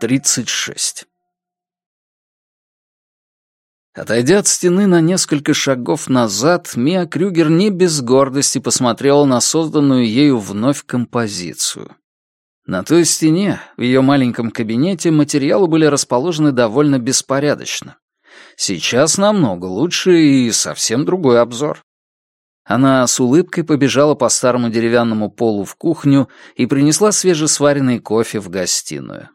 36. Отойдя от стены на несколько шагов назад, Мия Крюгер не без гордости посмотрела на созданную ею вновь композицию. На той стене, в ее маленьком кабинете, материалы были расположены довольно беспорядочно. Сейчас намного лучше и совсем другой обзор. Она с улыбкой побежала по старому деревянному полу в кухню и принесла свежесваренный кофе в гостиную.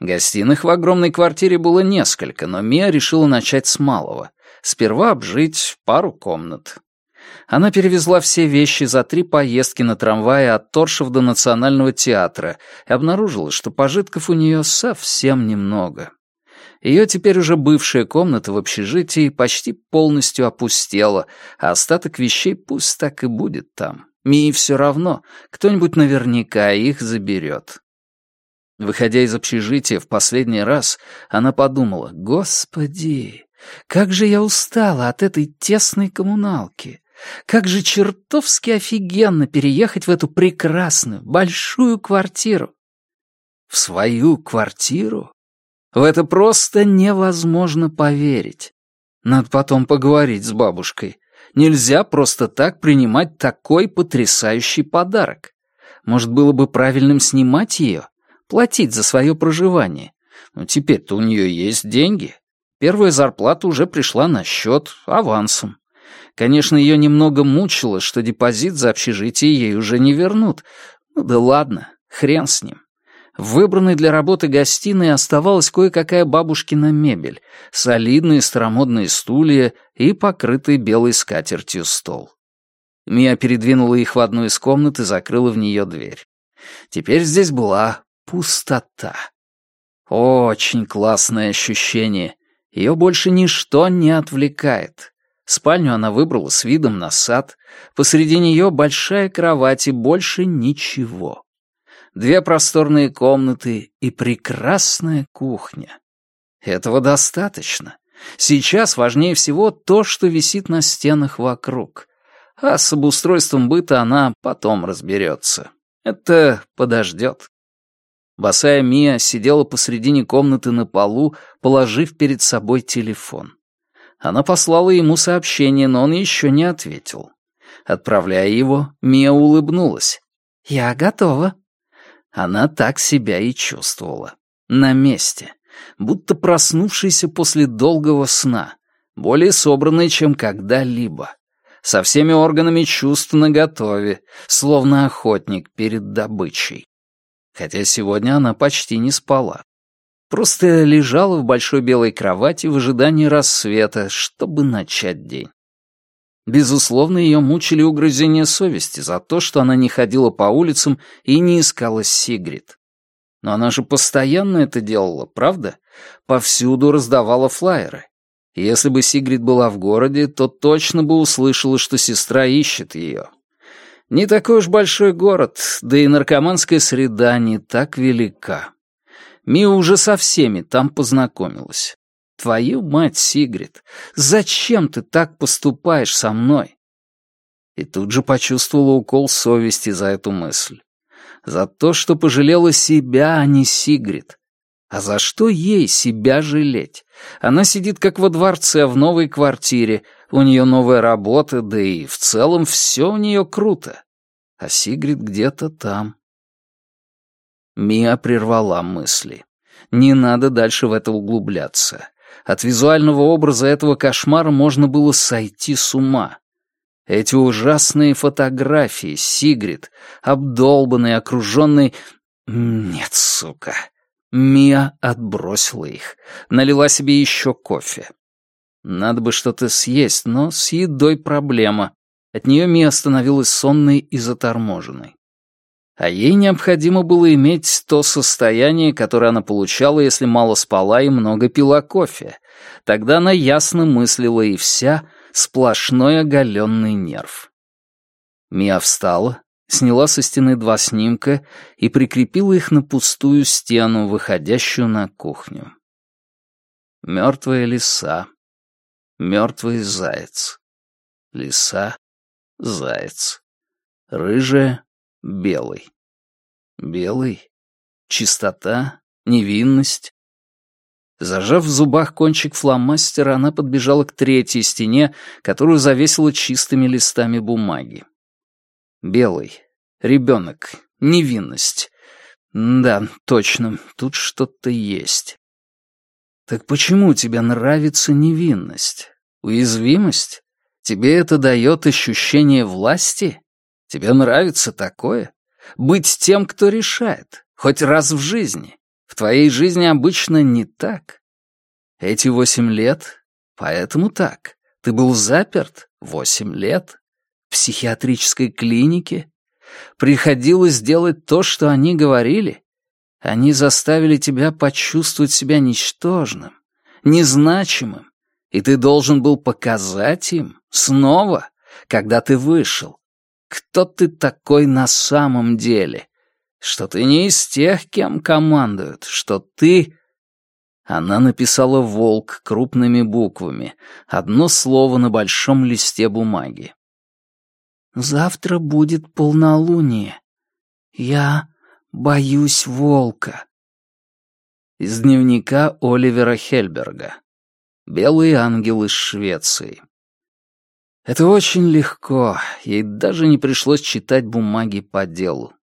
Гостиных в огромной квартире было несколько, но Мия решила начать с малого. Сперва обжить пару комнат. Она перевезла все вещи за три поездки на трамвае от Торшев до Национального театра и обнаружила, что пожитков у нее совсем немного. Ее теперь уже бывшая комната в общежитии почти полностью опустела, а остаток вещей пусть так и будет там. Мии все равно, кто-нибудь наверняка их заберет. Выходя из общежития в последний раз, она подумала, «Господи, как же я устала от этой тесной коммуналки! Как же чертовски офигенно переехать в эту прекрасную, большую квартиру!» В свою квартиру? В это просто невозможно поверить. Надо потом поговорить с бабушкой. Нельзя просто так принимать такой потрясающий подарок. Может, было бы правильным снимать ее? Платить за свое проживание. Но теперь-то у нее есть деньги. Первая зарплата уже пришла на счет, авансом. Конечно, ее немного мучило, что депозит за общежитие ей уже не вернут. Ну да ладно, хрен с ним. В выбранной для работы гостиной оставалась кое-какая бабушкина мебель, солидные старомодные стулья и покрытый белой скатертью стол. Мия передвинула их в одну из комнат и закрыла в нее дверь. Теперь здесь была Пустота. Очень классное ощущение. Ее больше ничто не отвлекает. Спальню она выбрала с видом на сад. Посреди нее большая кровать и больше ничего. Две просторные комнаты и прекрасная кухня. Этого достаточно. Сейчас важнее всего то, что висит на стенах вокруг. А с обустройством быта она потом разберется. Это подождет. Босая Мия сидела посредине комнаты на полу, положив перед собой телефон. Она послала ему сообщение, но он еще не ответил. Отправляя его, Мия улыбнулась. «Я готова». Она так себя и чувствовала. На месте. Будто проснувшаяся после долгого сна. Более собранная, чем когда-либо. Со всеми органами чувств наготове, словно охотник перед добычей хотя сегодня она почти не спала. Просто лежала в большой белой кровати в ожидании рассвета, чтобы начать день. Безусловно, ее мучили угрызения совести за то, что она не ходила по улицам и не искала Сигрид. Но она же постоянно это делала, правда? Повсюду раздавала флаеры. Если бы Сигрид была в городе, то точно бы услышала, что сестра ищет ее. Не такой уж большой город, да и наркоманская среда не так велика. Мия уже со всеми там познакомилась. Твою мать, Сигрид, зачем ты так поступаешь со мной? И тут же почувствовала укол совести за эту мысль. За то, что пожалела себя, а не Сигрид. А за что ей себя жалеть? Она сидит как во дворце в новой квартире, у нее новая работа, да и в целом все у нее круто. А Сигрид где-то там. Мия прервала мысли. Не надо дальше в это углубляться. От визуального образа этого кошмара можно было сойти с ума. Эти ужасные фотографии, Сигрид, обдолбанные, окруженные... Нет, сука. Мия отбросила их, налила себе еще кофе. Надо бы что-то съесть, но с едой проблема. От нее Мия становилась сонной и заторможенной. А ей необходимо было иметь то состояние, которое она получала, если мало спала и много пила кофе. Тогда она ясно мыслила и вся сплошной оголенный нерв. Мия встала, сняла со стены два снимка и прикрепила их на пустую стену, выходящую на кухню. Мертвая лиса, мертвый заяц, лиса, заяц, рыжая, белый, белый, чистота, невинность. Зажав в зубах кончик фломастера, она подбежала к третьей стене, которую завесила чистыми листами бумаги. Белый. Ребенок. Невинность. Да, точно, тут что-то есть. Так почему тебе нравится невинность? Уязвимость? Тебе это дает ощущение власти? Тебе нравится такое? Быть тем, кто решает, хоть раз в жизни. В твоей жизни обычно не так. Эти восемь лет, поэтому так. Ты был заперт восемь лет в психиатрической клинике. Приходилось делать то, что они говорили. Они заставили тебя почувствовать себя ничтожным, незначимым, и ты должен был показать им снова, когда ты вышел, кто ты такой на самом деле, что ты не из тех, кем командуют, что ты... Она написала «волк» крупными буквами, одно слово на большом листе бумаги. «Завтра будет полнолуние. Я боюсь волка». Из дневника Оливера Хельберга. «Белый ангел из Швеции». Это очень легко, ей даже не пришлось читать бумаги по делу.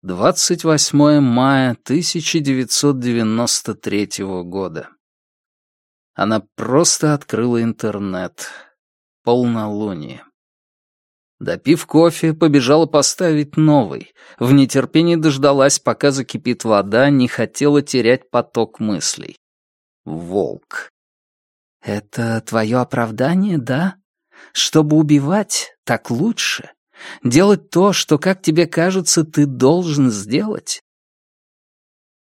28 мая 1993 года. Она просто открыла интернет. Полнолуние. Допив кофе, побежала поставить новый. В нетерпении дождалась, пока закипит вода, не хотела терять поток мыслей. Волк. «Это твое оправдание, да?» Чтобы убивать, так лучше. Делать то, что, как тебе кажется, ты должен сделать.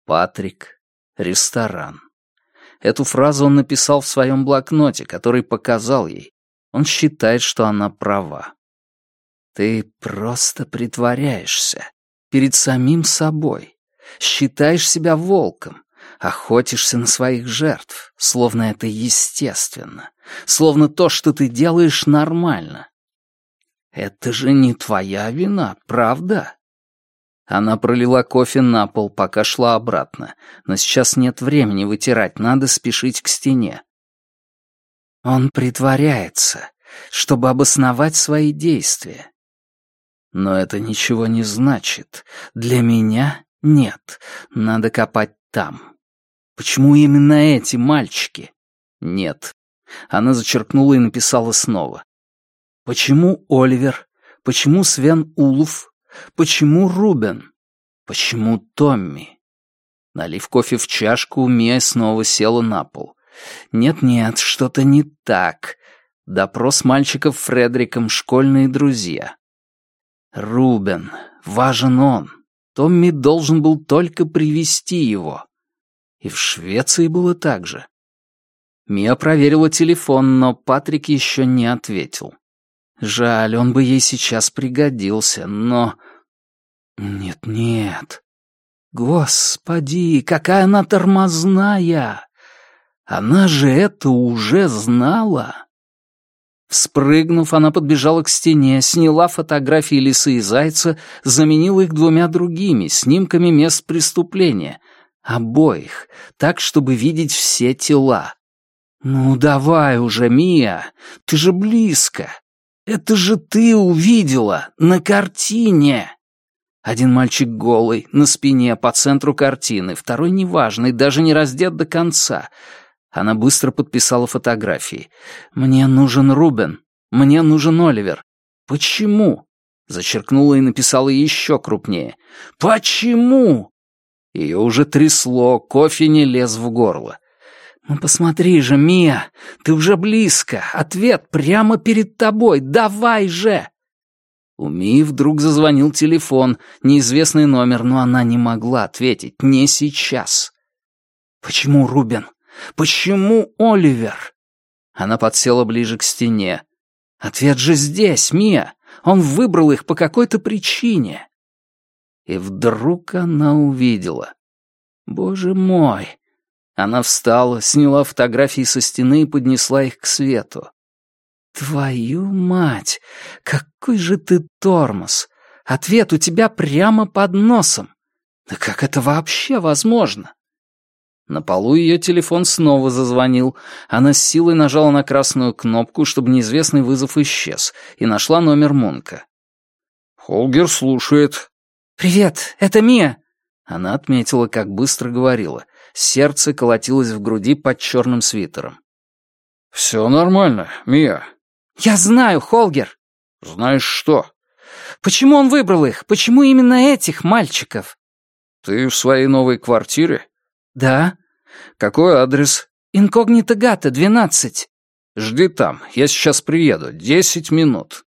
Патрик. Ресторан. Эту фразу он написал в своем блокноте, который показал ей. Он считает, что она права. Ты просто притворяешься перед самим собой. Считаешь себя волком, охотишься на своих жертв, словно это естественно, словно то, что ты делаешь, нормально. Это же не твоя вина, правда? Она пролила кофе на пол, пока шла обратно, но сейчас нет времени вытирать, надо спешить к стене. Он притворяется, чтобы обосновать свои действия. Но это ничего не значит. Для меня нет. Надо копать там. Почему именно эти мальчики? Нет. Она зачеркнула и написала снова. Почему Оливер? Почему Свен Улуф? Почему Рубен? Почему Томми? Налив кофе в чашку, Мия снова села на пол. Нет-нет, что-то не так. Допрос мальчиков Фредериком, школьные друзья. Рубен, важен он. Томми должен был только привести его. И в Швеции было так же. Мия проверила телефон, но Патрик еще не ответил. Жаль, он бы ей сейчас пригодился, но... Нет-нет. Господи, какая она тормозная! Она же это уже знала. Вспрыгнув, она подбежала к стене, сняла фотографии лисы и зайца, заменила их двумя другими, снимками мест преступления, Обоих, так, чтобы видеть все тела. «Ну, давай уже, Мия, ты же близко. Это же ты увидела на картине!» Один мальчик голый, на спине, по центру картины, второй неважный, даже не раздет до конца. Она быстро подписала фотографии. «Мне нужен Рубен. Мне нужен Оливер. Почему?» Зачеркнула и написала еще крупнее. «Почему?» Ее уже трясло, кофе не лез в горло. «Ну посмотри же, Мия, ты уже близко. Ответ прямо перед тобой. Давай же!» У Мии вдруг зазвонил телефон, неизвестный номер, но она не могла ответить. Не сейчас. «Почему Рубен? Почему Оливер?» Она подсела ближе к стене. «Ответ же здесь, Мия. Он выбрал их по какой-то причине. И вдруг она увидела. Боже мой! Она встала, сняла фотографии со стены и поднесла их к свету. «Твою мать! Какой же ты тормоз! Ответ у тебя прямо под носом! Да как это вообще возможно?» На полу ее телефон снова зазвонил. Она с силой нажала на красную кнопку, чтобы неизвестный вызов исчез, и нашла номер Мунка. «Холгер слушает». «Привет, это Мия». Она отметила, как быстро говорила. Сердце колотилось в груди под черным свитером. «Все нормально, Мия». «Я знаю, Холгер». «Знаешь что?» «Почему он выбрал их? Почему именно этих мальчиков?» «Ты в своей новой квартире?» «Да». «Какой адрес?» «Инкогнито Гата, 12». «Жди там, я сейчас приеду. Десять минут».